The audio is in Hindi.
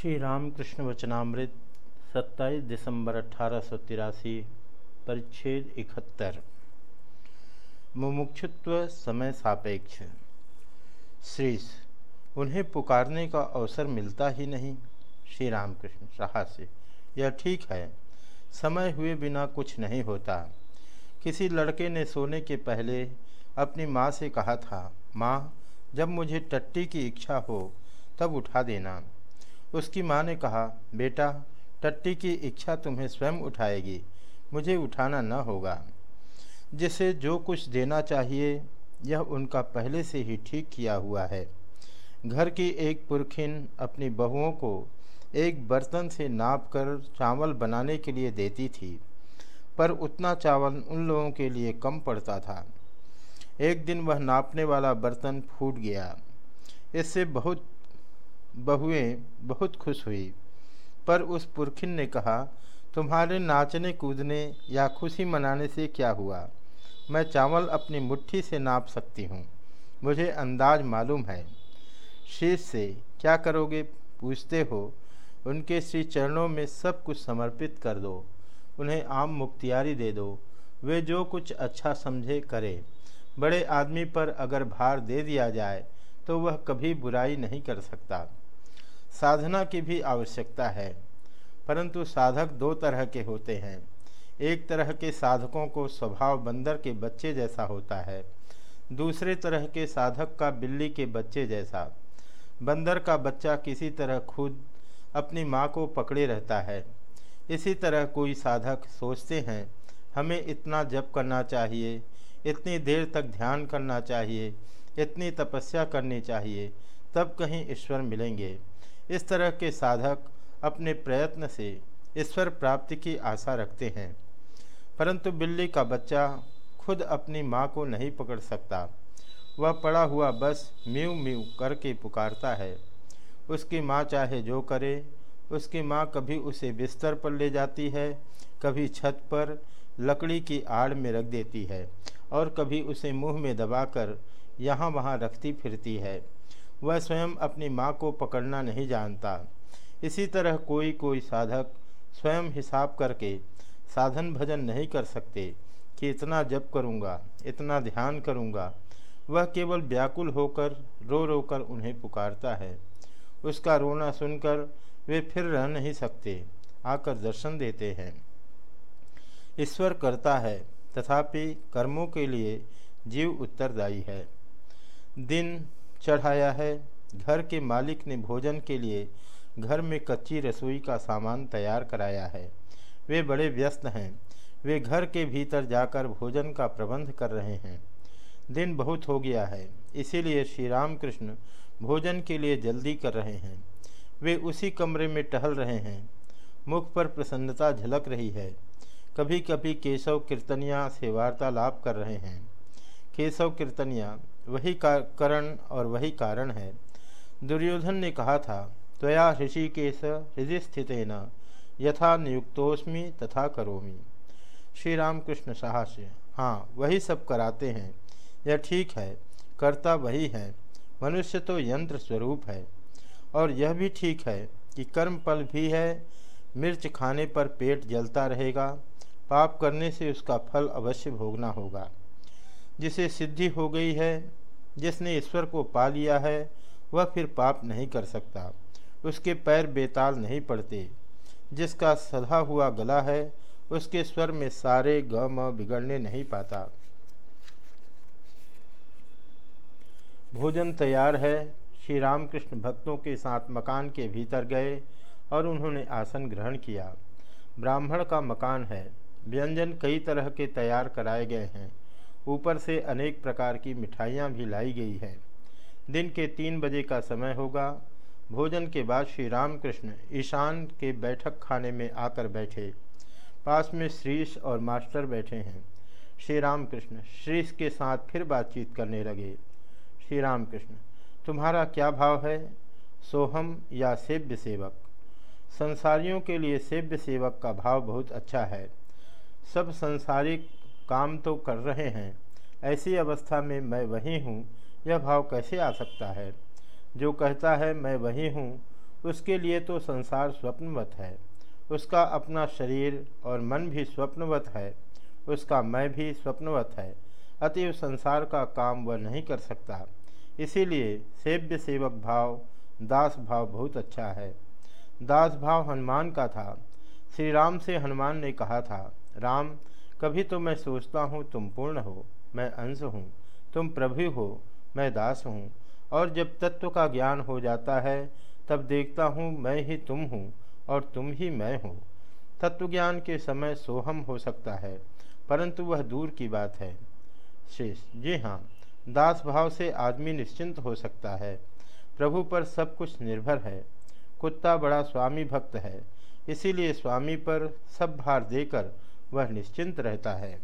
श्री रामकृष्ण वचनामृत 27 दिसंबर अठारह परिच्छेद इकहत्तर। मुमुक्षुत्व समय सापेक्ष। श्रीस उन्हें पुकारने का अवसर मिलता ही नहीं। श्री रामकृष्ण साहस्य यह ठीक है। समय हुए बिना कुछ नहीं होता। किसी लड़के ने सोने के पहले अपनी माँ से कहा था, माँ, जब मुझे टट्टी की इच्छा हो, तब उठा देना। उसकी माँ ने कहा, बेटा, टट्टी की इच्छा तुम्हें स्वयं उठाएगी, मुझे उठाना न होगा। जिसे जो कुछ देना चाहिए, यह उनका पहले से ही ठीक किया हुआ है। घर की एक पुरखिन अपनी बहुओं को एक बर्तन से नाप कर चावल बनाने के लिए देती थी, पर उतना चावल उन लोगों के लिए कम पड़ता था। एक दिन वह नापने वाला बर्तन फूट गया। इससे बहुत बहुएँ बहुत खुश हुई। पर उस पुरखिन ने कहा, तुम्हारे नाचने, कूदने या खुशी मनाने से क्या हुआ? मैं चावल अपनी मुट्ठी से नाप सकती हूँ। मुझे अंदाज मालूम है। शीश से क्या करोगे? पूछते हो। उनके श्री चरणों में सब कुछ समर्पित कर दो। उन्हें आम मुख्तियारी दे दो। वे जो कुछ अच्छा समझे करे। बड़े आदमी पर अगर भार दे दिया जाए तो वह कभी बुराई नहीं कर सकता। साधना की भी आवश्यकता है। परंतु साधक दो तरह के होते हैं। एक तरह के साधकों को स्वभाव बंदर के बच्चे जैसा होता है। दूसरे तरह के साधक का बिल्ली के बच्चे जैसा। बंदर का बच्चा किसी तरह खुद अपनी माँ को पकड़े रहता है। इसी तरह कोई साधक सोचते हैं, हमें इतना जप करना चाहिए, इतनी देर तक ध्यान करना चाहिए, इतनी तपस्या करनी चाहिए, तब कहीं ईश्वर मिलेंगे। इस तरह के साधक अपने प्रयत्न से ईश्वर प्राप्ति की आशा रखते हैं। परंतु बिल्ली का बच्चा खुद अपनी माँ को नहीं पकड़ सकता। वह पड़ा हुआ बस म्यू म्यू करके पुकारता है। उसकी माँ चाहे जो करे, उसकी माँ कभी उसे बिस्तर पर ले जाती है, कभी छत पर लकड़ी की आड़ में रख देती है और कभी उसे मुँह में दबाकर यहाँ वहाँ रखती फिरती है। वह स्वयं अपनी माँ को पकड़ना नहीं जानता। इसी तरह कोई कोई साधक स्वयं हिसाब करके साधन भजन नहीं कर सकते कि इतना जप करूँगा, इतना ध्यान करूँगा। वह केवल व्याकुल होकर, रो रो कर उन्हें पुकारता है। उसका रोना सुनकर वे फिर रह नहीं सकते, आकर दर्शन देते हैं। ईश्वर करता है, तथापि कर्मों के लिए जीव उत्तरदायी है। दिन चढ़ाया है। घर के मालिक ने भोजन के लिए घर में कच्ची रसोई का सामान तैयार कराया है। वे बड़े व्यस्त हैं। वे घर के भीतर जाकर भोजन का प्रबंध कर रहे हैं। दिन बहुत हो गया है, इसीलिए श्री रामकृष्ण भोजन के लिए जल्दी कर रहे हैं। वे उसी कमरे में टहल रहे हैं। मुख पर प्रसन्नता झलक रही है। कभी कभी केशव कीर्तनिया से वार्तालाप कर रहे हैं। केशव कीर्तनिया वही कारण और वही कारण है। दुर्योधन ने कहा था, त्वया ऋषिकेश हृदय स्थित न यथा नियुक्तोस्मी तथा करोमी। श्री रामकृष्ण साहस्य हाँ वही सब कराते हैं। यह ठीक है, कर्ता वही है, मनुष्य तो यंत्र स्वरूप है। और यह भी ठीक है कि कर्म फल भी है, मिर्च खाने पर पेट जलता रहेगा, पाप करने से उसका फल अवश्य भोगना होगा। जिसे सिद्धि हो गई है, जिसने ईश्वर को पा लिया है, वह फिर पाप नहीं कर सकता। उसके पैर बेताल नहीं पड़ते। जिसका सधा हुआ गला है, उसके स्वर में सारे ग म बिगड़ने नहीं पाता। भोजन तैयार है। श्री रामकृष्ण भक्तों के साथ मकान के भीतर गए और उन्होंने आसन ग्रहण किया। ब्राह्मण का मकान है। व्यंजन कई तरह के तैयार कराए गए हैं। ऊपर से अनेक प्रकार की मिठाइयाँ भी लाई गई हैं। दिन के तीन बजे का समय होगा। भोजन के बाद श्री रामकृष्ण ईशान के बैठक खाने में आकर बैठे। पास में श्रीश और मास्टर बैठे हैं। श्री रामकृष्ण श्रीश के साथ फिर बातचीत करने लगे। श्री रामकृष्ण, तुम्हारा क्या भाव है? सोहम या सेव्य सेवक? संसारियों के लिए सेव्य सेवक का भाव बहुत अच्छा है। सब संसारिक काम तो कर रहे हैं। ऐसी अवस्था में मैं वही हूँ, यह भाव कैसे आ सकता है? जो कहता है, मैं वही हूँ, उसके लिए तो संसार स्वप्नवत है। उसका अपना शरीर और मन भी स्वप्नवत है। उसका मैं भी स्वप्नवत है। अतएव संसार का काम वह नहीं कर सकता। इसीलिए सेव्य सेवक भाव, दास भाव बहुत अच्छा है। दास भाव हनुमान का था। श्री राम से हनुमान ने कहा था, राम कभी तो मैं सोचता हूँ तुम पूर्ण हो, मैं अंश हूँ, तुम प्रभु हो, मैं दास हूँ। और जब तत्व का ज्ञान हो जाता है, तब देखता हूँ मैं ही तुम हूँ और तुम ही मैं हूँ। तत्वज्ञान के समय सोहम हो सकता है, परंतु वह दूर की बात है। शेष, जी हाँ दास भाव से आदमी निश्चिंत हो सकता है। प्रभु पर सब कुछ निर्भर है। कुत्ता बड़ा स्वामी भक्त है, इसीलिए स्वामी पर सब भार देकर वह निश्चिंत रहता है।